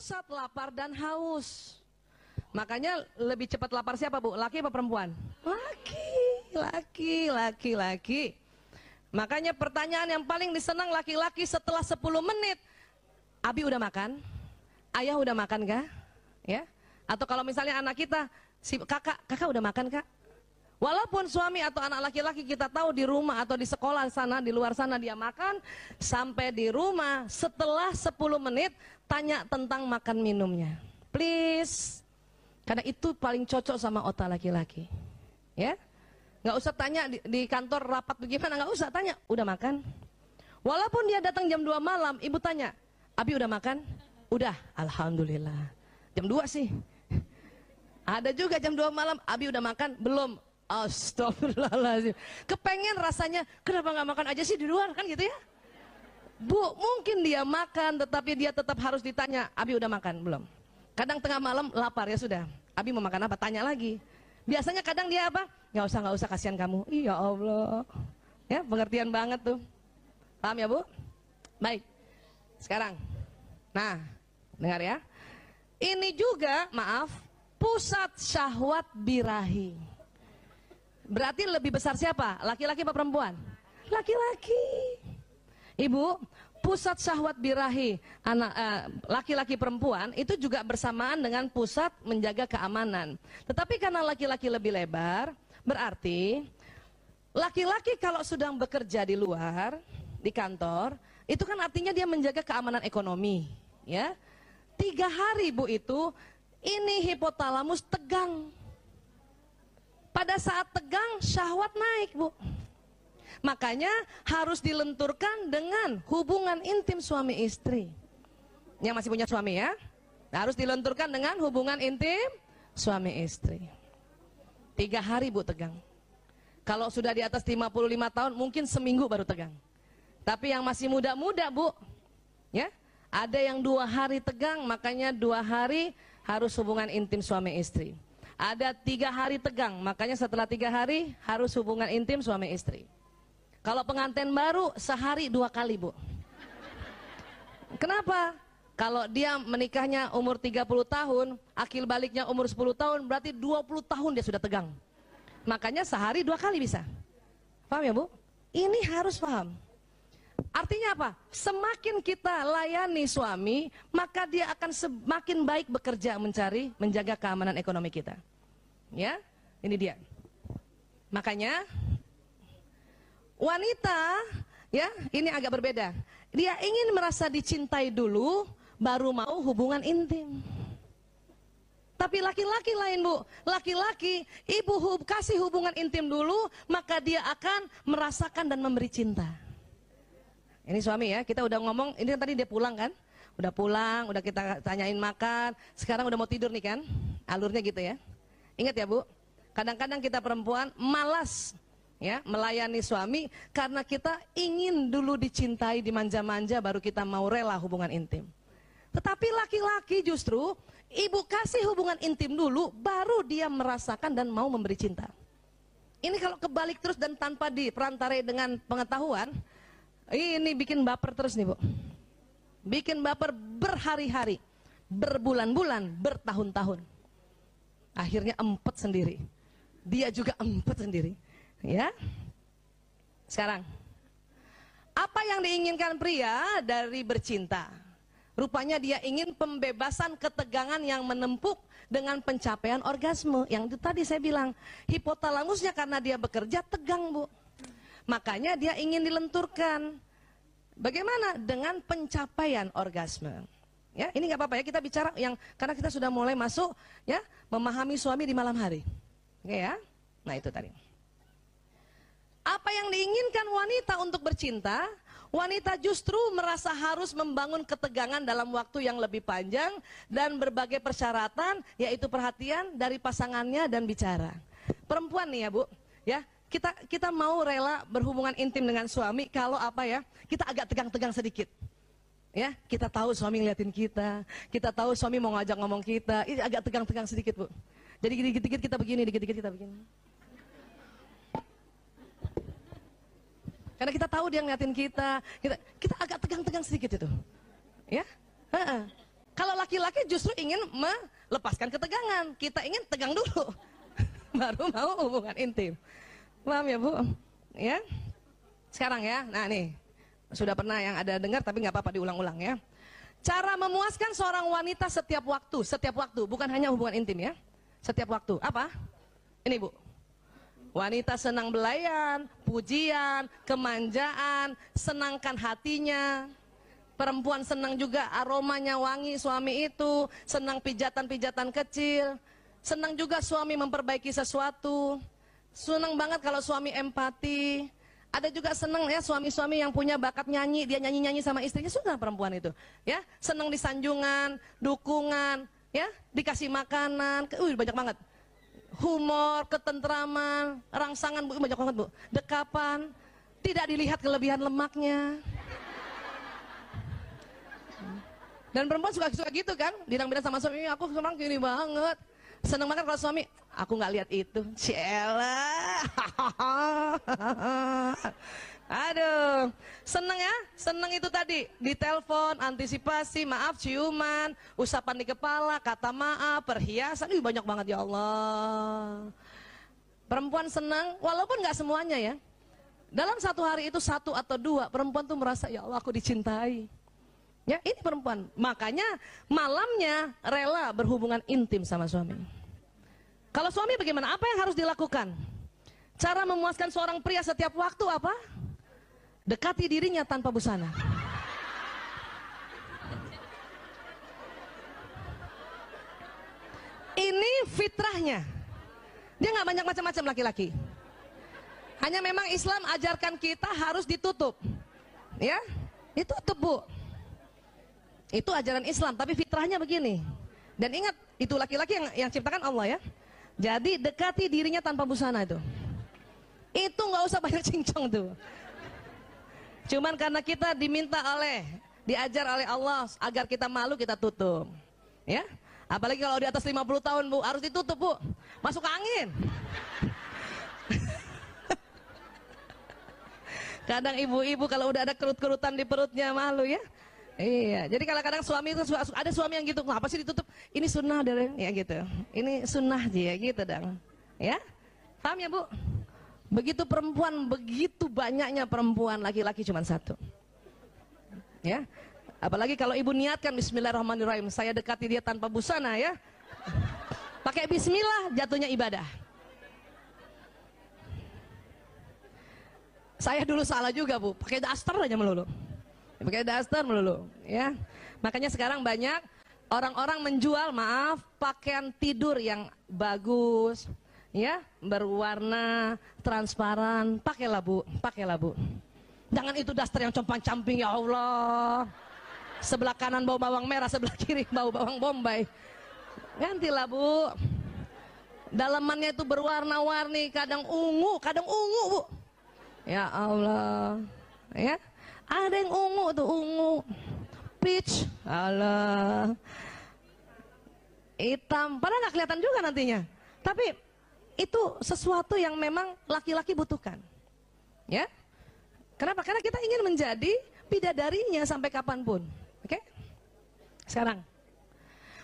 pusat lapar dan haus. Makanya lebih cepat lapar siapa bu? Laki apa perempuan? Laki, laki, laki, laki. Makanya pertanyaan yang paling disenang laki-laki setelah 10 menit. Abi udah makan? Ayah udah makan gak? Ya? Atau kalau misalnya anak kita, si kakak, kakak udah makan kak? Walaupun suami atau anak laki-laki kita tahu di rumah atau di sekolah sana, di luar sana dia makan, sampai di rumah setelah 10 menit tanya tentang makan minumnya. Please. Karena itu paling cocok sama otak laki-laki. Ya? Nggak usah tanya di, di kantor rapat bagaimana, nggak usah tanya, udah makan? Walaupun dia datang jam 2 malam, ibu tanya, Abi udah makan? Udah, Alhamdulillah. Jam 2 sih. Ada juga jam 2 malam, Abi udah makan? Belum. Astagfirullahaladzim. Kepengen rasanya, kenapa nggak makan aja sih di luar kan gitu ya? Bu, mungkin dia makan, tetapi dia tetap harus ditanya, Abi udah makan belum? Kadang tengah malam lapar ya sudah. Abi mau makan apa? Tanya lagi. Biasanya kadang dia apa? Nggak usah, nggak usah kasihan kamu. Iya Allah. Ya, pengertian banget tuh. Paham ya Bu? Baik. Sekarang. Nah, dengar ya. Ini juga, maaf, pusat syahwat birahi. Berarti lebih besar siapa? Laki-laki apa perempuan? Laki-laki. Ibu, pusat syahwat birahi anak eh, laki-laki perempuan itu juga bersamaan dengan pusat menjaga keamanan. Tetapi karena laki-laki lebih lebar, berarti laki-laki kalau sedang bekerja di luar, di kantor, itu kan artinya dia menjaga keamanan ekonomi, ya. Tiga hari bu itu, ini hipotalamus tegang pada saat tegang syahwat naik bu. Makanya harus dilenturkan dengan hubungan intim suami istri. Yang masih punya suami ya. Harus dilenturkan dengan hubungan intim suami istri. Tiga hari bu tegang. Kalau sudah di atas 55 tahun mungkin seminggu baru tegang. Tapi yang masih muda-muda bu, ya ada yang dua hari tegang, makanya dua hari harus hubungan intim suami istri. Ada tiga hari tegang, makanya setelah tiga hari harus hubungan intim suami istri. Kalau pengantin baru sehari dua kali bu. Kenapa? Kalau dia menikahnya umur 30 tahun, akil baliknya umur 10 tahun, berarti 20 tahun dia sudah tegang. Makanya sehari dua kali bisa. Paham ya bu? Ini harus paham. Artinya apa? Semakin kita layani suami, maka dia akan semakin baik bekerja mencari, menjaga keamanan ekonomi kita. Ya, ini dia. Makanya wanita ya, ini agak berbeda. Dia ingin merasa dicintai dulu baru mau hubungan intim. Tapi laki-laki lain bu, laki-laki ibu hub, kasih hubungan intim dulu, maka dia akan merasakan dan memberi cinta. Ini suami ya, kita udah ngomong, ini tadi dia pulang kan, udah pulang, udah kita tanyain makan, sekarang udah mau tidur nih kan, alurnya gitu ya. Ingat ya Bu, kadang-kadang kita perempuan malas ya melayani suami karena kita ingin dulu dicintai, dimanja-manja baru kita mau rela hubungan intim. Tetapi laki-laki justru ibu kasih hubungan intim dulu baru dia merasakan dan mau memberi cinta. Ini kalau kebalik terus dan tanpa diperantarai dengan pengetahuan, ini bikin baper terus nih Bu. Bikin baper berhari-hari, berbulan-bulan, bertahun-tahun akhirnya empet sendiri. Dia juga empet sendiri. Ya. Sekarang. Apa yang diinginkan pria dari bercinta? Rupanya dia ingin pembebasan ketegangan yang menempuk dengan pencapaian orgasme. Yang itu tadi saya bilang hipotalamusnya karena dia bekerja tegang bu. Makanya dia ingin dilenturkan. Bagaimana? Dengan pencapaian orgasme Ya, ini nggak apa-apa ya kita bicara yang karena kita sudah mulai masuk ya memahami suami di malam hari. Oke ya. Nah, itu tadi. Apa yang diinginkan wanita untuk bercinta? Wanita justru merasa harus membangun ketegangan dalam waktu yang lebih panjang dan berbagai persyaratan yaitu perhatian dari pasangannya dan bicara. Perempuan nih ya, Bu, ya. Kita kita mau rela berhubungan intim dengan suami kalau apa ya? Kita agak tegang-tegang sedikit. Ya, kita tahu suami ngeliatin kita, kita tahu suami mau ngajak ngomong kita, ini agak tegang-tegang sedikit bu. Jadi dikit-dikit kita begini, dikit-dikit kita begini. Karena kita tahu dia ngeliatin kita, kita, kita agak tegang-tegang sedikit itu. Ya, Ha -ha. Kalau laki-laki justru ingin melepaskan ketegangan. Kita ingin tegang dulu. Baru mau hubungan intim. Paham ya Bu? Ya. Sekarang ya. Nah nih. Sudah pernah yang ada dengar tapi nggak apa-apa diulang-ulang ya. Cara memuaskan seorang wanita setiap waktu, setiap waktu, bukan hanya hubungan intim ya. Setiap waktu. Apa? Ini Bu. Wanita senang belayan, pujian, kemanjaan, senangkan hatinya. Perempuan senang juga aromanya wangi suami itu, senang pijatan-pijatan kecil. Senang juga suami memperbaiki sesuatu. Senang banget kalau suami empati. Ada juga senang ya suami-suami yang punya bakat nyanyi, dia nyanyi-nyanyi sama istrinya sudah perempuan itu. Ya, senang disanjungan, dukungan, ya, dikasih makanan, uh banyak banget humor, ketentraman, rangsangan bu banyak banget bu, dekapan, tidak dilihat kelebihan lemaknya. Dan perempuan suka suka gitu kan, bilang-bilang sama suami, aku senang gini banget. Seneng banget kalau suami, aku nggak lihat itu. Ciela. Aduh, seneng ya? Seneng itu tadi. Di telepon, antisipasi, maaf, ciuman, usapan di kepala, kata maaf, perhiasan. Ih, banyak banget ya Allah. Perempuan senang, walaupun nggak semuanya ya. Dalam satu hari itu satu atau dua, perempuan tuh merasa, ya Allah aku dicintai. Ya, ini perempuan. Makanya malamnya rela berhubungan intim sama suami. Kalau suami bagaimana? Apa yang harus dilakukan? Cara memuaskan seorang pria setiap waktu apa? Dekati dirinya tanpa busana. Ini fitrahnya. Dia nggak banyak macam-macam laki-laki. Hanya memang Islam ajarkan kita harus ditutup. Ya, ditutup bu. Itu ajaran Islam, tapi fitrahnya begini. Dan ingat, itu laki-laki yang, yang ciptakan Allah ya. Jadi dekati dirinya tanpa busana itu. Itu nggak usah banyak cincong tuh. Cuman karena kita diminta oleh, diajar oleh Allah agar kita malu kita tutup. Ya. Apalagi kalau di atas 50 tahun Bu, harus ditutup Bu. Masuk angin. Kadang ibu-ibu kalau udah ada kerut-kerutan di perutnya malu ya. Iya, jadi kadang-kadang suami itu ada suami yang gitu, kenapa sih ditutup? Ini sunnah dari ya gitu. Ini sunnah aja ya gitu dong. Ya, paham ya bu? Begitu perempuan, begitu banyaknya perempuan, laki-laki cuma satu. Ya, apalagi kalau ibu niatkan Bismillahirrahmanirrahim, saya dekati dia tanpa busana ya. Pakai Bismillah, jatuhnya ibadah. Saya dulu salah juga bu, pakai daster aja melulu. Pakai daster melulu, ya. Makanya sekarang banyak orang-orang menjual, maaf, pakaian tidur yang bagus, ya berwarna transparan. Pakailah bu. Pakailah bu. Jangan itu daster yang compang camping ya Allah. Sebelah kanan bau bawang merah sebelah kiri bau bawang bombay. Gantilah bu. Dalamannya itu berwarna-warni kadang ungu kadang ungu bu. Ya Allah. Ya ada yang ungu tuh ungu. Peach. Allah hitam. Padahal nggak kelihatan juga nantinya. Tapi itu sesuatu yang memang laki-laki butuhkan. Ya. Kenapa? Karena kita ingin menjadi bidadarinya sampai kapan pun. Oke? Sekarang.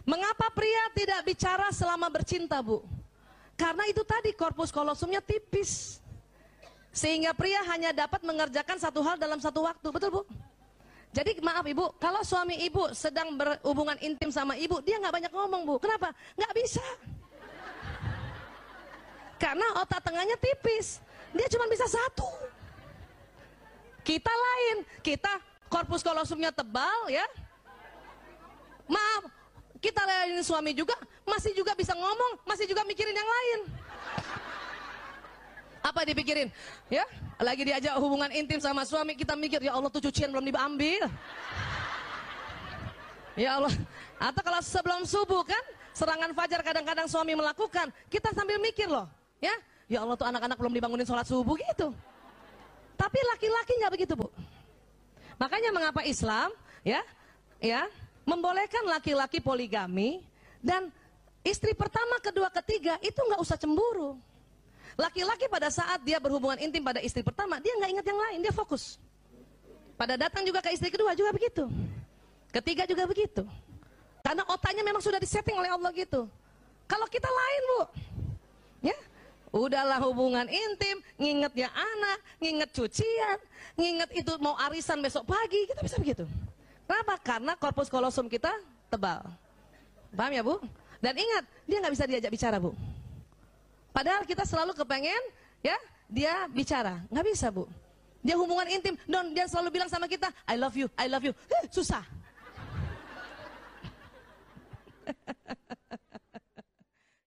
Mengapa pria tidak bicara selama bercinta, Bu? Karena itu tadi korpus kolosumnya tipis. Sehingga pria hanya dapat mengerjakan satu hal dalam satu waktu. Betul, Bu? Jadi maaf ibu, kalau suami ibu sedang berhubungan intim sama ibu, dia nggak banyak ngomong bu. Kenapa? Nggak bisa. Karena otak tengahnya tipis. Dia cuma bisa satu. Kita lain, kita korpus kolosumnya tebal ya. Maaf, kita lain suami juga masih juga bisa ngomong, masih juga mikirin yang lain. Apa dipikirin? Ya, lagi diajak hubungan intim sama suami, kita mikir ya Allah tuh cucian belum diambil. Ya Allah. Atau kalau sebelum subuh kan, serangan fajar kadang-kadang suami melakukan, kita sambil mikir loh. Ya, ya Allah tuh anak-anak belum dibangunin sholat subuh gitu. Tapi laki-laki nggak begitu bu. Makanya mengapa Islam ya, ya membolehkan laki-laki poligami dan istri pertama, kedua, ketiga itu nggak usah cemburu. Laki-laki pada saat dia berhubungan intim pada istri pertama, dia nggak ingat yang lain, dia fokus. Pada datang juga ke istri kedua juga begitu. Ketiga juga begitu. Karena otaknya memang sudah disetting oleh Allah gitu. Kalau kita lain, Bu. Ya. Udahlah hubungan intim, ngingetnya anak, nginget cucian, nginget itu mau arisan besok pagi, kita bisa begitu. Kenapa? Karena korpus kolosum kita tebal. Paham ya Bu? Dan ingat, dia nggak bisa diajak bicara Bu. Padahal kita selalu kepengen ya dia bicara, nggak bisa Bu. Dia hubungan intim, don dia selalu bilang sama kita, I love you, I love you, susah.